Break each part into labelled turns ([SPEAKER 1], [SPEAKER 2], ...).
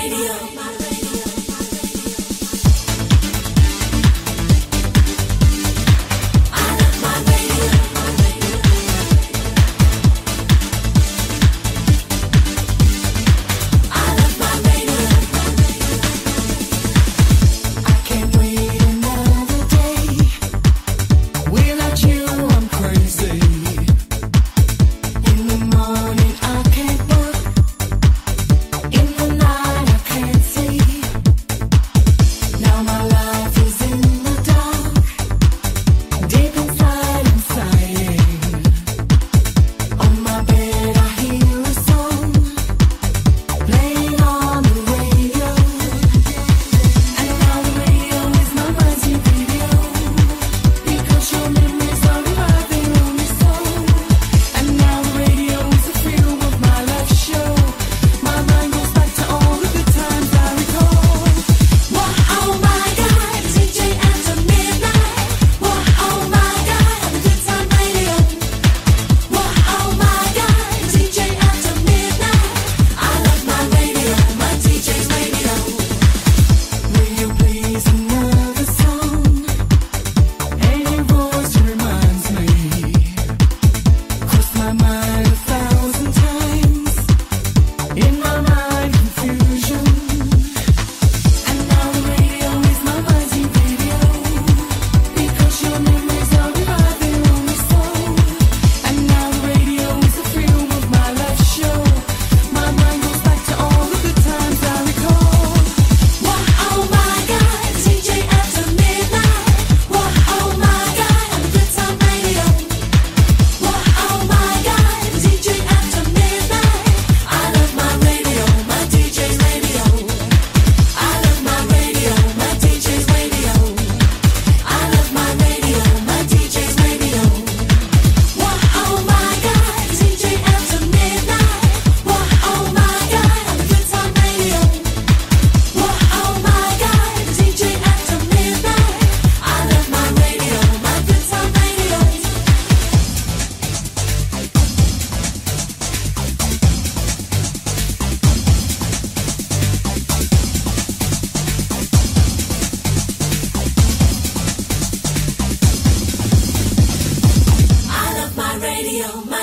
[SPEAKER 1] Radio.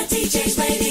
[SPEAKER 1] DJ's radio.